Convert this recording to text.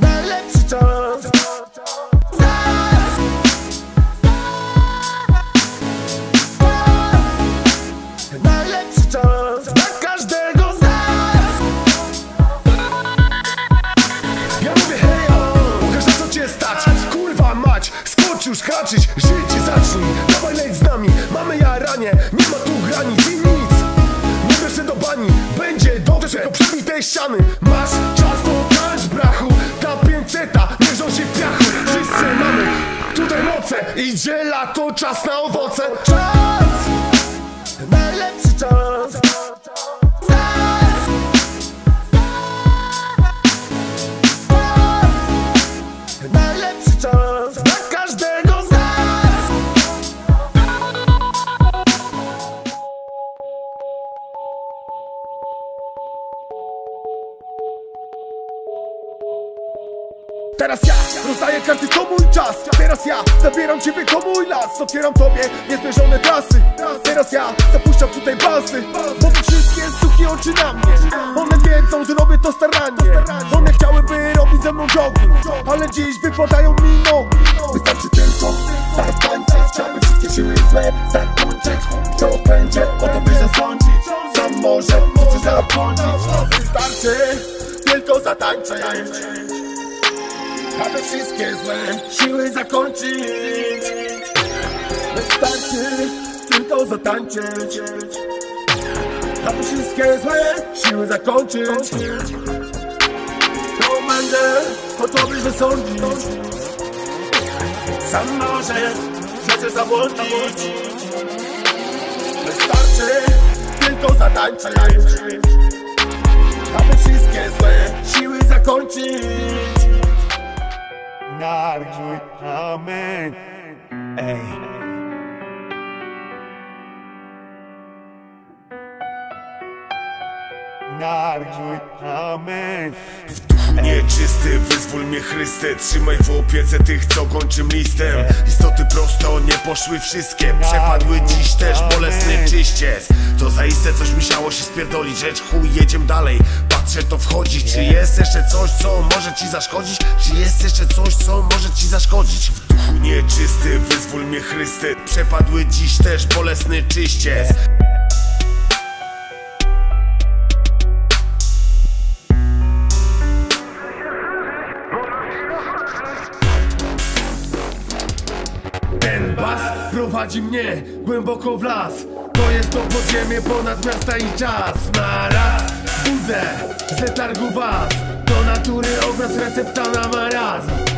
Najlepszy czas. Najlepszy czas. Dla każdego z nas. Ja mówię hej, o, pokaż co cię stać. Kurwa mać, skocz już haczyć Życie zacznij, dawaj leć z nami Mamy jaranie, nie ma tu granic i nic. Nie wiesz do bani, będzie dobrze Tylko przebij te ściany. Masz czas Idzie lato, czas na owoce. Czas! Najlepszy czas! Najlepszy czas Teraz ja rozdaję każdy to mój czas. Teraz ja zabieram ciebie to mój las. Otwieram tobie niezmierzone trasy. Teraz ja zapuszczam tutaj basy Bo te wszystkie suki oczy na mnie. One wiedzą, że robię to starannie One chciałyby robić ze mną jogging Ale dziś wypadają mi nogi. Wystarczy tylko zatańczyć Chciałby wszystkie siły złe zakończyć To będzie o tobie zasądzić. Sam może życie zapłądzić Wystarczy tylko zatańczyć aby wszystkie złe siły zakończyć. Wystarczy tylko zatańczyć. Aby wszystkie złe siły zakończyć. To będę o tobie zasądzić Sam może życie zabłądzić Wystarczy tylko zatańczyć. Aby wszystkie złe siły zakończyć Narzuj, amen. Ej. Amen. Nieczysty, wyzwól mnie Chryste Trzymaj w opiece tych, co kończym listem Istoty prosto nie poszły wszystkie Przepadły dziś też bolesny czyściec zaiste coś musiało się spierdolić Rzecz chuj, jedziemy dalej Patrzę to wchodzi Czy jest jeszcze coś, co może ci zaszkodzić? Czy jest jeszcze coś, co może ci zaszkodzić? W duchu nieczysty, wyzwól mnie Chryste Przepadły dziś też bolesny czyściec Ten bas prowadzi mnie głęboko w las To jest to podziemie ponad miasta i czas. Na raz budzę z letargu was. Do natury obraz recepta na marazm